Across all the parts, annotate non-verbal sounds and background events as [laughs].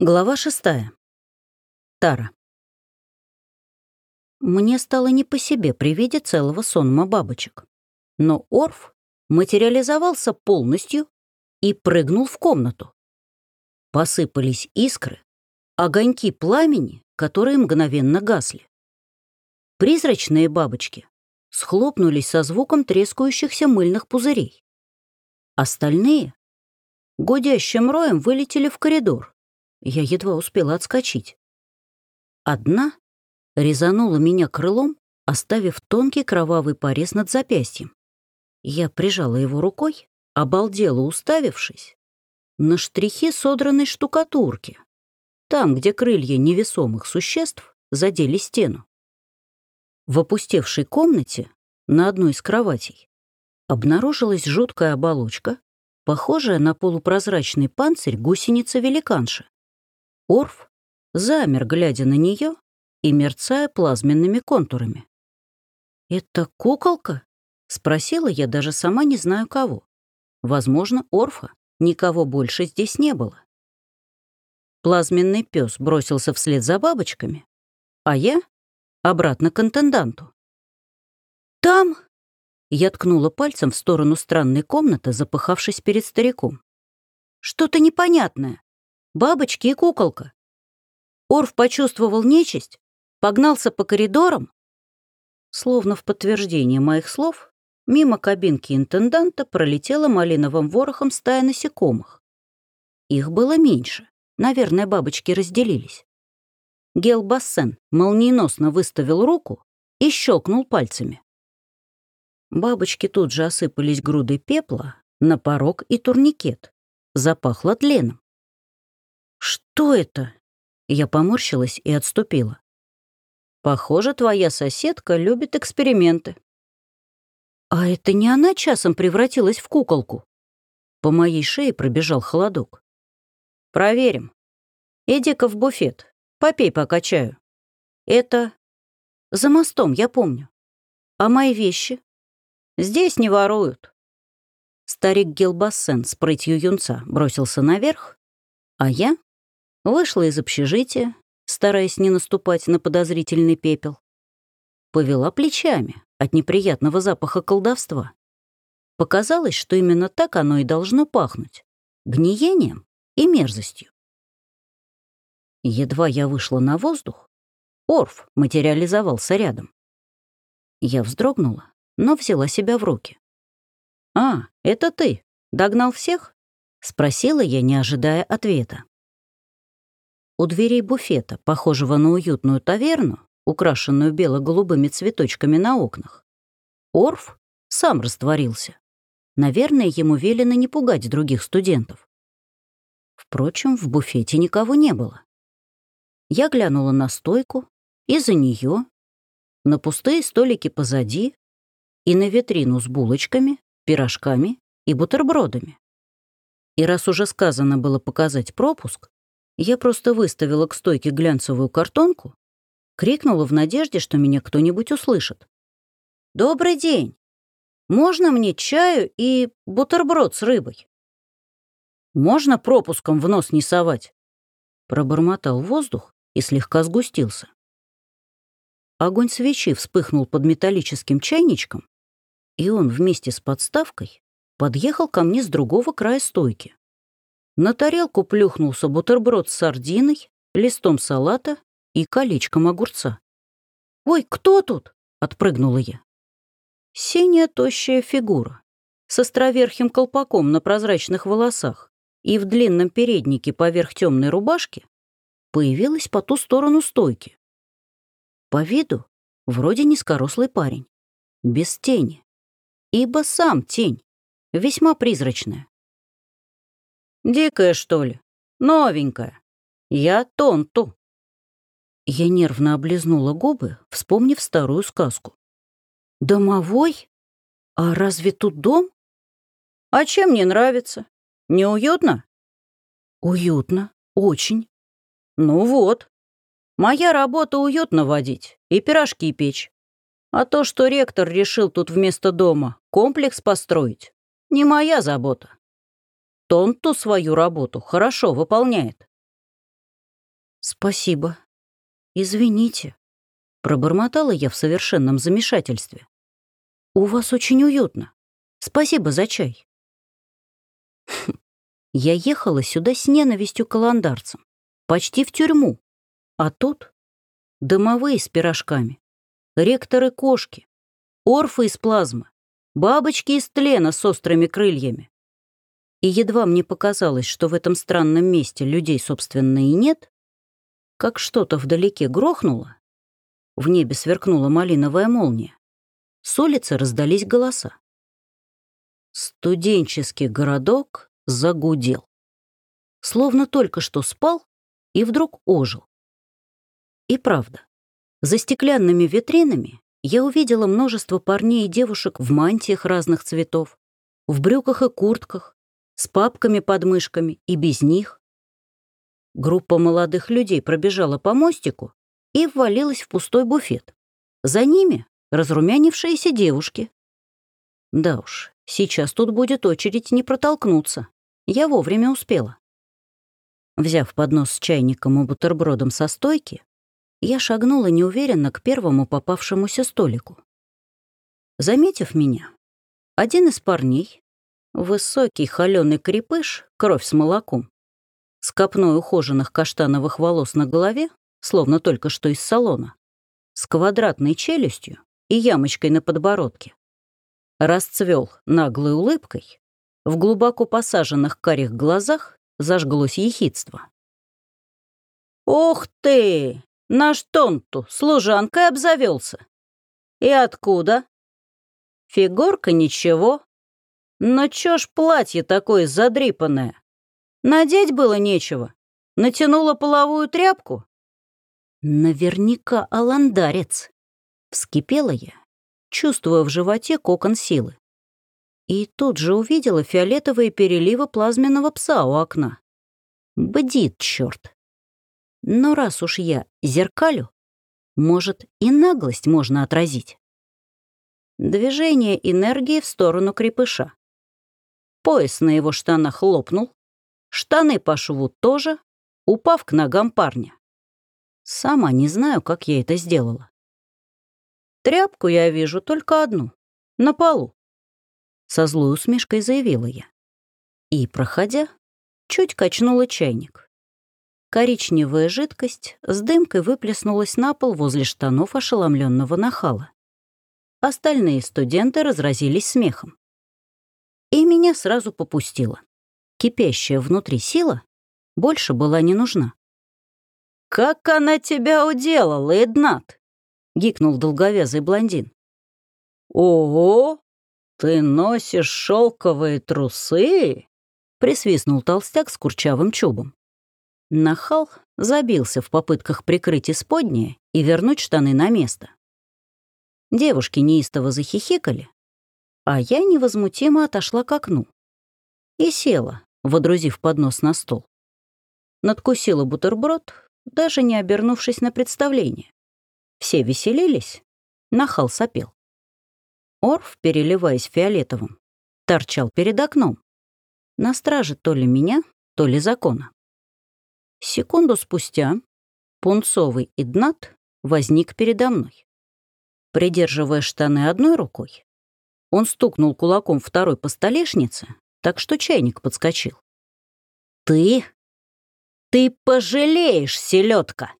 Глава шестая. Тара. Мне стало не по себе при виде целого сонма бабочек. Но Орф материализовался полностью и прыгнул в комнату. Посыпались искры, огоньки пламени, которые мгновенно гасли. Призрачные бабочки схлопнулись со звуком трескающихся мыльных пузырей. Остальные гудящим роем вылетели в коридор, я едва успела отскочить. Одна резанула меня крылом, оставив тонкий кровавый порез над запястьем. Я прижала его рукой, обалдела уставившись, на штрихи содранной штукатурки, там, где крылья невесомых существ задели стену. В опустевшей комнате на одной из кроватей обнаружилась жуткая оболочка, похожая на полупрозрачный панцирь гусеница-великанши. Орф замер, глядя на нее и мерцая плазменными контурами. «Это куколка?» — спросила я даже сама не знаю кого. Возможно, Орфа. Никого больше здесь не было. Плазменный пес бросился вслед за бабочками, а я — обратно к интенданту. «Там...» — я ткнула пальцем в сторону странной комнаты, запыхавшись перед стариком. «Что-то непонятное. Бабочки и куколка. Орф почувствовал нечисть, погнался по коридорам. Словно в подтверждение моих слов, мимо кабинки интенданта пролетела малиновым ворохом стая насекомых. Их было меньше. Наверное, бабочки разделились. Гелбассен молниеносно выставил руку и щелкнул пальцами. Бабочки тут же осыпались грудой пепла на порог и турникет. Запахло тленом. «Что это?» Я поморщилась и отступила. «Похоже, твоя соседка любит эксперименты». «А это не она часом превратилась в куколку?» По моей шее пробежал холодок. «Проверим. Иди-ка в буфет, попей пока чаю. Это... За мостом, я помню. А мои вещи? Здесь не воруют». Старик Гелбассен с прытью юнца бросился наверх, а я Вышла из общежития, стараясь не наступать на подозрительный пепел. Повела плечами от неприятного запаха колдовства. Показалось, что именно так оно и должно пахнуть — гниением и мерзостью. Едва я вышла на воздух, Орф материализовался рядом. Я вздрогнула, но взяла себя в руки. «А, это ты? Догнал всех?» — спросила я, не ожидая ответа. У дверей буфета, похожего на уютную таверну, украшенную бело-голубыми цветочками на окнах, Орф сам растворился. Наверное, ему велено не пугать других студентов. Впрочем, в буфете никого не было. Я глянула на стойку и за нее, на пустые столики позади и на витрину с булочками, пирожками и бутербродами. И раз уже сказано было показать пропуск, я просто выставила к стойке глянцевую картонку, крикнула в надежде, что меня кто-нибудь услышит. «Добрый день! Можно мне чаю и бутерброд с рыбой?» «Можно пропуском в нос не совать?» Пробормотал воздух и слегка сгустился. Огонь свечи вспыхнул под металлическим чайничком, и он вместе с подставкой подъехал ко мне с другого края стойки. На тарелку плюхнулся бутерброд с сардиной, листом салата и колечком огурца. «Ой, кто тут?» — отпрыгнула я. Синяя тощая фигура с островерхим колпаком на прозрачных волосах и в длинном переднике поверх темной рубашки появилась по ту сторону стойки. По виду вроде низкорослый парень, без тени, ибо сам тень, весьма призрачная. Дикая, что ли? Новенькая. Я Тонту». Я нервно облизнула губы, вспомнив старую сказку. «Домовой? А разве тут дом?» «А чем не нравится? Неуютно?» «Уютно. Очень». «Ну вот. Моя работа уютно водить и пирожки печь. А то, что ректор решил тут вместо дома комплекс построить, не моя забота. Тонту свою работу хорошо выполняет. Спасибо. Извините. Пробормотала я в совершенном замешательстве. У вас очень уютно. Спасибо за чай. [laughs] Я ехала сюда с ненавистью к каландарцам. Почти в тюрьму. А тут дымовые с пирожками, ректоры-кошки, орфы из плазмы, бабочки из тлена с острыми крыльями. И едва мне показалось, что в этом странном месте людей, собственно, и нет, как что-то вдалеке грохнуло, в небе сверкнула малиновая молния, с улицы раздались голоса. Студенческий городок загудел. Словно только что спал и вдруг ожил. И правда, за стеклянными витринами я увидела множество парней и девушек в мантиях разных цветов, в брюках и куртках, с папками под мышками и без них. Группа молодых людей пробежала по мостику и ввалилась в пустой буфет. За ними разрумянившиеся девушки. Да уж, сейчас тут будет очередь не протолкнуться. Я вовремя успела. Взяв поднос с чайником и бутербродом со стойки, я шагнула неуверенно к первому попавшемуся столику. Заметив меня, один из парней, Высокий холеный крепыш, кровь с молоком, с копной ухоженных каштановых волос на голове, словно только что из салона, с квадратной челюстью и ямочкой на подбородке. Расцвел наглой улыбкой, в глубоко посаженных карих глазах зажглось ехидство. «Ух ты! Наш Тонту служанкой обзавелся. И откуда? Фигурка ничего, но чё ж платье такое задрипанное? Надеть было нечего. Натянула половую тряпку? Наверняка аландарец. Вскипела я, чувствуя в животе кокон силы. И тут же увидела фиолетовые переливы плазменного пса у окна. Бдит, черт. Но раз уж я зеркалю, может, и наглость можно отразить. Движение энергии в сторону крепыша. Пояс на его штанах лопнул, штаны по шву тоже, упав к ногам парня. Сама не знаю, как я это сделала. Тряпку я вижу только одну, на полу. Со злой усмешкой заявила я. И, проходя, чуть качнула чайник. Коричневая жидкость с дымкой выплеснулась на пол возле штанов ошеломленного нахала. Остальные студенты разразились смехом. Меня сразу попустило. Кипящая внутри сила больше была не нужна. «Как она тебя уделала, Эднат?» — гикнул долговязый блондин. «Ого! Ты носишь шелковые трусы?» — присвистнул толстяк с курчавым чубом. Нахал забился в попытках прикрыть исподнее и вернуть штаны на место. Девушки неистово захихикали, а я невозмутимо отошла к окну и села, водрузив поднос на стол. Надкусила бутерброд, даже не обернувшись на представление. Все веселились, нахал сопел. Орф, переливаясь фиолетовым, торчал перед окном. На страже то ли меня, то ли закона. Секунду спустя пунцовый Иднат возник передо мной. Придерживая штаны одной рукой, он стукнул кулаком второй по столешнице, так что чайник подскочил. «Ты? Ты пожалеешь, селедка!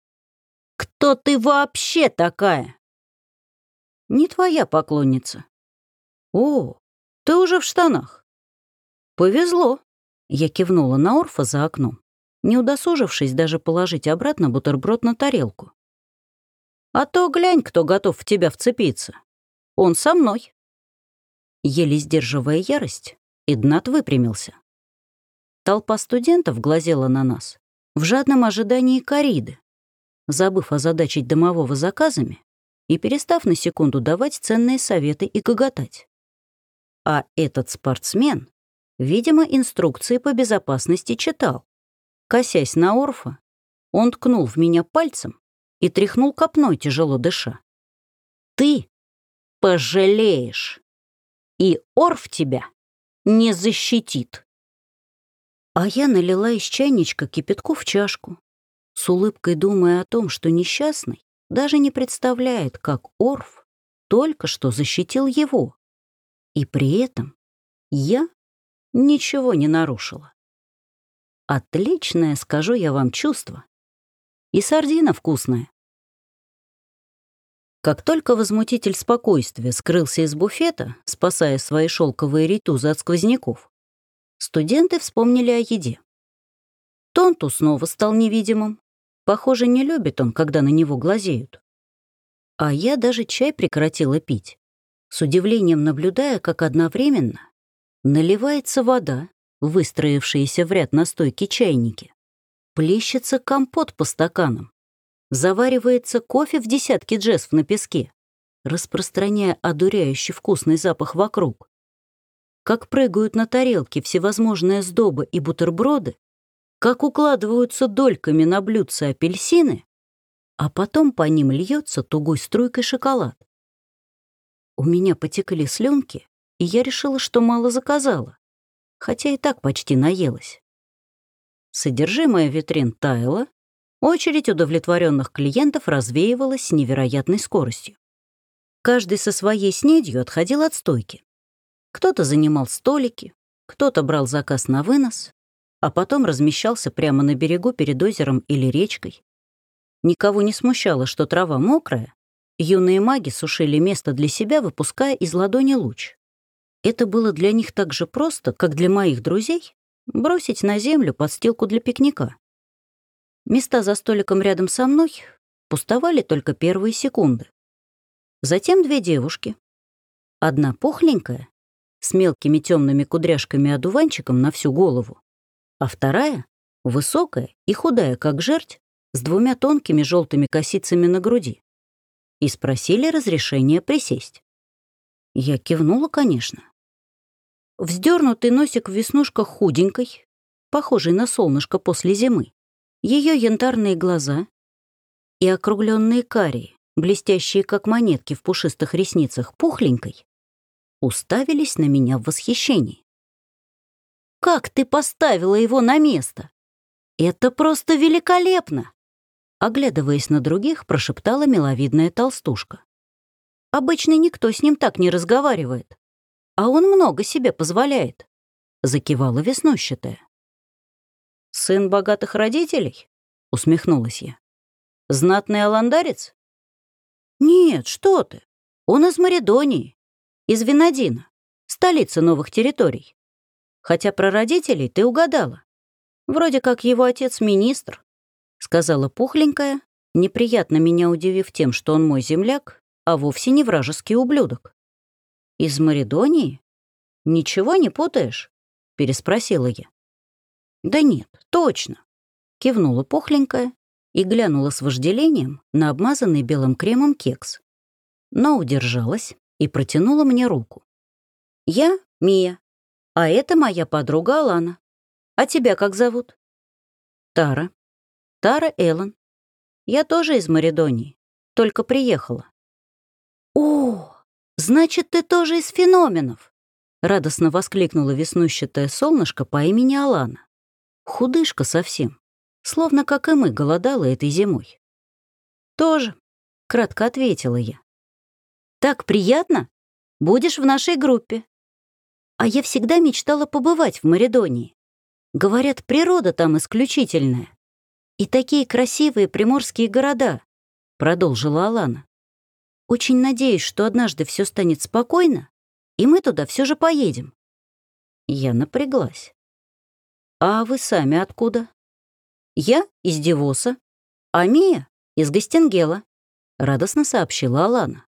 Кто ты вообще такая?» «Не твоя поклонница». «О, ты уже в штанах». «Повезло», — я кивнула на Орфа за окном, не удосужившись даже положить обратно бутерброд на тарелку. «А то глянь, кто готов в тебя вцепиться. Он со мной». Еле сдерживая ярость, Игнат выпрямился. Толпа студентов глазела на нас в жадном ожидании кориды, забыв озадачить домового заказами и перестав на секунду давать ценные советы и гоготать. А этот спортсмен, видимо, инструкции по безопасности читал. Косясь на Орфа, он ткнул в меня пальцем и тряхнул копной, тяжело дыша. «Ты пожалеешь!» И Орф тебя не защитит. А я налила из чайничка кипятку в чашку, с улыбкой думая о том, что несчастный даже не представляет, как Орф только что защитил его. И при этом я ничего не нарушила. Отличное, скажу я вам, чувство. И сардина вкусная. Как только возмутитель спокойствия скрылся из буфета, спасая свои шелковые ритузы от сквозняков, студенты вспомнили о еде. Тонту снова стал невидимым. Похоже, не любит он, когда на него глазеют. А я даже чай прекратила пить, с удивлением наблюдая, как одновременно наливается вода, выстроившаяся в ряд на стойке чайники, плещется компот по стаканам, заваривается кофе в десятке джессов на песке, распространяя одуряющий вкусный запах вокруг. Как прыгают на тарелке всевозможные сдобы и бутерброды, как укладываются дольками на блюдце апельсины, а потом по ним льется тугой струйкой шоколад. У меня потекли слюнки, и я решила, что мало заказала, хотя и так почти наелась. Содержимое витрин таяло, Очередь удовлетворенных клиентов развеивалась с невероятной скоростью. Каждый со своей снедью отходил от стойки. Кто-то занимал столики, кто-то брал заказ на вынос, а потом размещался прямо на берегу перед озером или речкой. Никого не смущало, что трава мокрая, юные маги сушили место для себя, выпуская из ладони луч. Это было для них так же просто, как для моих друзей бросить на землю подстилку для пикника. Места за столиком рядом со мной пустовали только первые секунды. Затем две девушки. Одна пухленькая, с мелкими темными кудряшками-одуванчиком на всю голову, а вторая — высокая и худая, как жерть, с двумя тонкими желтыми косицами на груди. И спросили разрешения присесть. Я кивнула, конечно. Вздернутый носик в веснушках худенькой, похожий на солнышко после зимы, ее янтарные глаза и округленные карие, блестящие как монетки в пушистых ресницах пухленькой, уставились на меня в восхищении. «Как ты поставила его на место? Это просто великолепно!» Оглядываясь на других, прошептала миловидная толстушка. «Обычно никто с ним так не разговаривает, а он много себе позволяет», — закивала веснущатая. «Сын богатых родителей?» — усмехнулась я. «Знатный аландарец?» «Нет, что ты. Он из Маридонии, из Винодина, столицы новых территорий. Хотя про родителей ты угадала. Вроде как его отец министр», — сказала пухленькая, неприятно меня удивив тем, что он мой земляк, а вовсе не вражеский ублюдок. «Из Маридонии? Ничего не путаешь?» — переспросила я. «Да нет, точно», — кивнула пухленькая и глянула с вожделением на обмазанный белым кремом кекс. Но удержалась и протянула мне руку. «Я Мия, а это моя подруга Алана. А тебя как зовут?» «Тара. Тара Эллен. Я тоже из Маридонии, только приехала». «О, значит, ты тоже из феноменов!» — радостно воскликнула веснущатое солнышко по имени Алана. Худышка совсем, словно, как и мы, голодала этой зимой. «Тоже», — кратко ответила я. «Так приятно? Будешь в нашей группе». А я всегда мечтала побывать в Маридонии. Говорят, природа там исключительная. И такие красивые приморские города, продолжила Алана. Очень надеюсь, что однажды все станет спокойно, и мы туда все же поедем. Я напряглась. «А вы сами откуда?» «Я из Девоса, а Мия из Гастингела», — радостно сообщила Алана.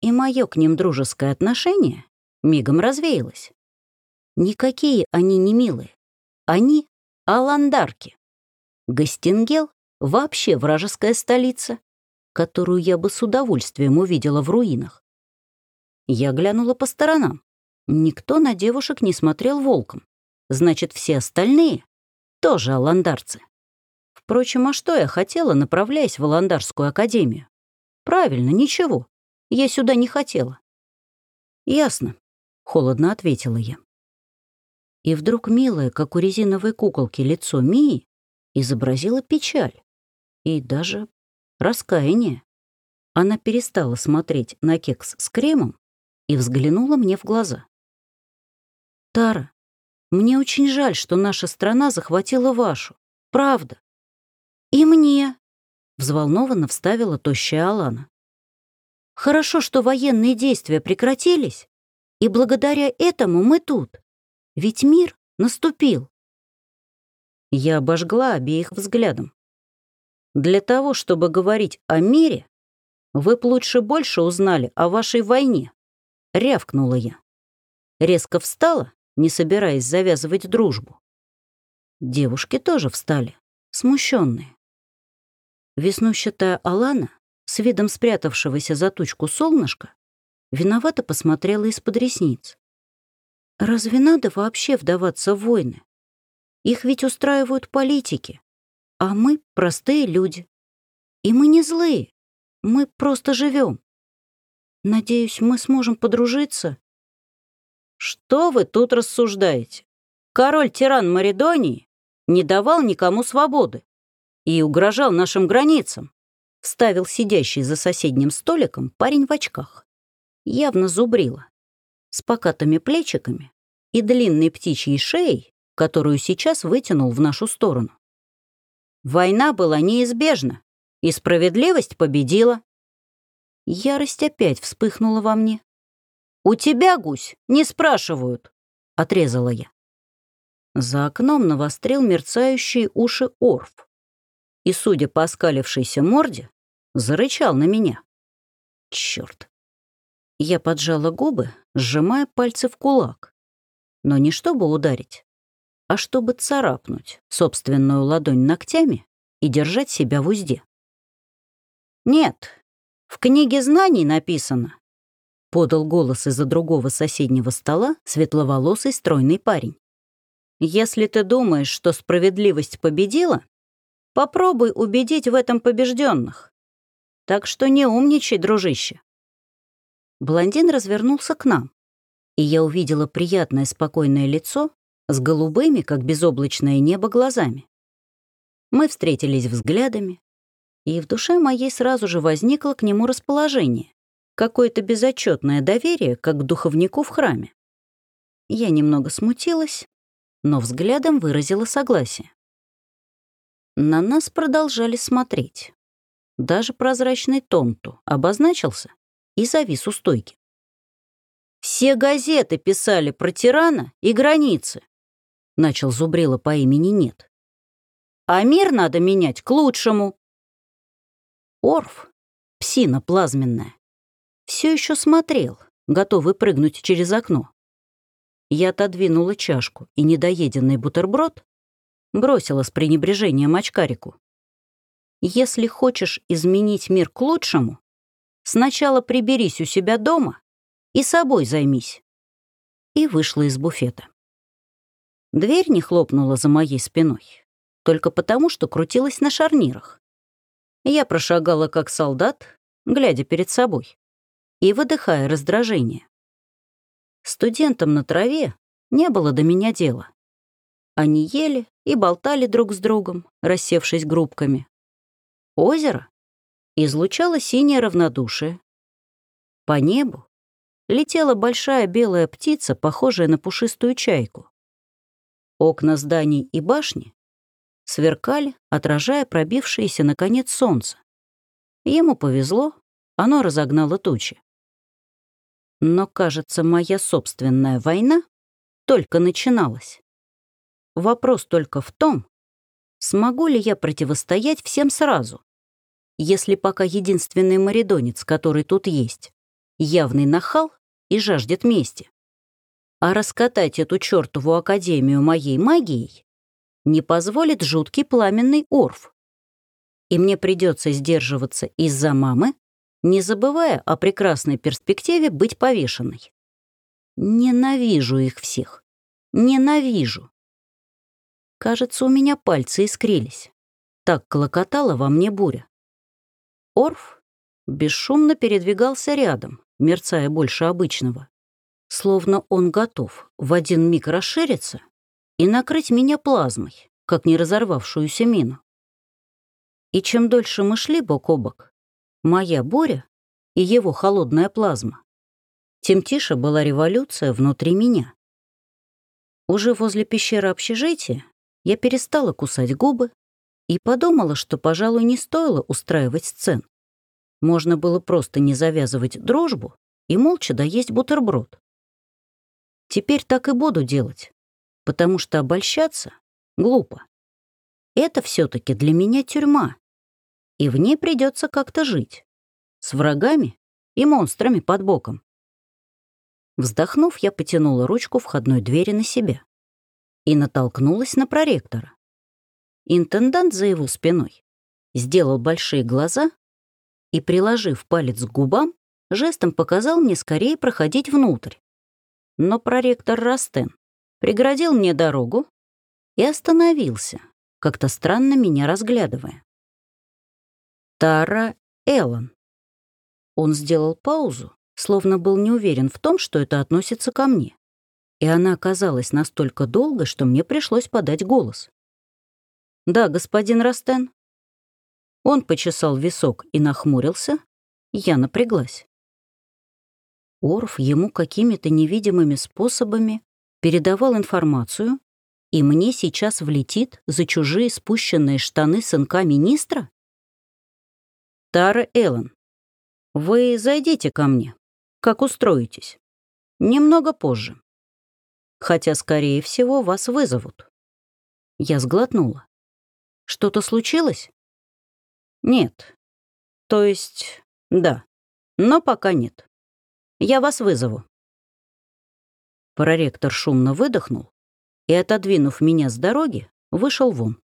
И мое к ним дружеское отношение мигом развеялось. Никакие они не милые. Они — аландарки. Гастингел — вообще вражеская столица, которую я бы с удовольствием увидела в руинах. Я глянула по сторонам. Никто на девушек не смотрел волком. Значит, все остальные тоже аландарцы. Впрочем, а что я хотела, направляясь в Аландарскую академию? Правильно, ничего. Я сюда не хотела. Ясно, холодно ответила я. И вдруг милое, как у резиновой куколки, лицо Мии изобразило печаль, и даже раскаяние. Она перестала смотреть на кекс с кремом и взглянула мне в глаза. «Тара, мне очень жаль, что наша страна захватила вашу. Правда. И мне, взволнованно вставила тощая Алана. Хорошо, что военные действия прекратились, и благодаря этому мы тут. Ведь мир наступил. Я обожгла обеих взглядом. Для того, чтобы говорить о мире, вы б лучше больше узнали о вашей войне, рявкнула я. Резко встала, не собираясь завязывать дружбу. Девушки тоже встали, смущенные. Веснущатая Алана, с видом спрятавшегося за тучку солнышка, виновато посмотрела из-под ресниц. «Разве надо вообще вдаваться в войны? Их ведь устраивают политики, а мы простые люди. И мы не злые, мы просто живем. Надеюсь, мы сможем подружиться». «Что вы тут рассуждаете? Король-тиран Маридонии не давал никому свободы и угрожал нашим границам», вставил сидящий за соседним столиком парень в очках. Явно зубрила, с покатыми плечиками и длинной птичьей шеей, которую сейчас вытянул в нашу сторону. Война была неизбежна, и справедливость победила. Ярость опять вспыхнула во мне. «У тебя, гусь, не спрашивают», — отрезала я. За окном навострил мерцающие уши Орф и, судя по оскалившейся морде, зарычал на меня. Черт! Я поджала губы, сжимая пальцы в кулак. Но не чтобы ударить, а чтобы царапнуть собственную ладонь ногтями и держать себя в узде. «Нет, в книге знаний написано», — подал голос из-за другого соседнего стола светловолосый стройный парень. «Если ты думаешь, что справедливость победила, Попробуй убедить в этом побежденных. Так что не умничай, дружище. Блондин развернулся к нам, и я увидела приятное спокойное лицо с голубыми, как безоблачное небо, глазами. Мы встретились взглядами, и в душе моей сразу же возникло к нему расположение, какое-то безотчетное доверие, как к духовнику в храме. Я немного смутилась, но взглядом выразила согласие. На нас продолжали смотреть. Даже прозрачный Тонту обозначился и завис у стойки. «Все газеты писали про тирана и границы», — начал Зубрила по имени Нет. «А мир надо менять к лучшему». Орф, псина плазменная, все еще смотрел, готовый прыгнуть через окно. Я отодвинула чашку и недоеденный бутерброд бросила с пренебрежением очкарику. «Если хочешь изменить мир к лучшему, сначала приберись у себя дома и собой займись». И вышла из буфета. Дверь не хлопнула за моей спиной, только потому, что крутилась на шарнирах. Я прошагала как солдат, глядя перед собой и выдыхая раздражение. Студентам на траве не было до меня дела. Они ели и болтали друг с другом, рассевшись группками. Озеро излучало синее равнодушие. По небу летела большая белая птица, похожая на пушистую чайку. Окна зданий и башни сверкали, отражая пробившееся, наконец, солнце. Ему повезло, оно разогнало тучи. Но, кажется, моя собственная война только начиналась. Вопрос только в том, смогу ли я противостоять всем сразу, если пока единственный маридонец, который тут есть, явный нахал и жаждет мести. А раскатать эту чертову академию моей магией не позволит жуткий пламенный орф. И мне придется сдерживаться из-за мамы, не забывая о прекрасной перспективе быть повешенной. Ненавижу их всех. Ненавижу. Кажется, у меня пальцы искрились. Так клокотала во мне буря. Орф бесшумно передвигался рядом, мерцая больше обычного. Словно он готов в один миг расшириться и накрыть меня плазмой, как не разорвавшуюся мину. И чем дольше мы шли бок о бок, моя буря и его холодная плазма, тем тише была революция внутри меня. Уже возле пещеры общежития я перестала кусать губы и подумала, что, пожалуй, не стоило устраивать сцен. Можно было просто не завязывать дружбу и молча доесть бутерброд. Теперь так и буду делать, потому что обольщаться глупо. Это все таки для меня тюрьма, и в ней придется как-то жить. С врагами и монстрами под боком. Вздохнув, я потянула ручку входной двери на себя и натолкнулась на проректора. Интендант за его спиной сделал большие глаза и, приложив палец к губам, жестом показал мне скорее проходить внутрь. Но проректор Растен преградил мне дорогу и остановился, как-то странно меня разглядывая. Тара Эллен. Он сделал паузу, словно был не уверен в том, что это относится ко мне. И она оказалась настолько долго, что мне пришлось подать голос. «Да, господин Растен». Он почесал висок и нахмурился. Я напряглась. Орф ему какими-то невидимыми способами передавал информацию, и мне сейчас влетит за чужие спущенные штаны сынка министра? Тара Эллен, вы зайдите ко мне, как устроитесь. Немного позже. Хотя, скорее всего, вас вызовут. Я сглотнула. Что-то случилось? Нет. То есть, да. Но пока нет. Я вас вызову. Проректор шумно выдохнул и, отодвинув меня с дороги, вышел вон.